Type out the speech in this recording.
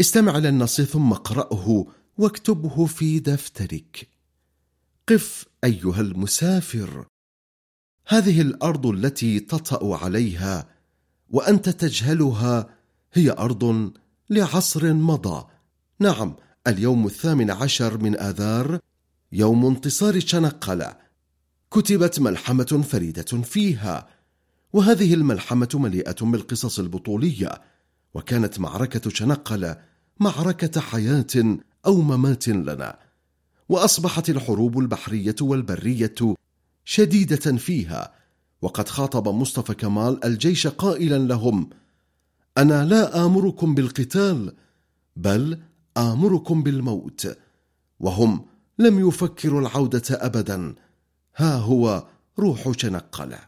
استمع للنص ثم اقرأه واكتبه في دفترك. قف أيها المسافر. هذه الأرض التي تطأ عليها وأنت تجهلها هي أرض لعصر مضى. نعم اليوم الثامن عشر من آذار يوم انتصار تشنقلة كتبت ملحمة فريدة فيها وهذه الملحمة مليئة بالقصص البطولية وكانت معركة تشنقلة معركة حياة أو ممات لنا وأصبحت الحروب البحرية والبرية شديدة فيها وقد خاطب مصطفى كمال الجيش قائلا لهم أنا لا آمركم بالقتال بل آمركم بالموت وهم لم يفكروا العودة أبدا ها هو روح تنقله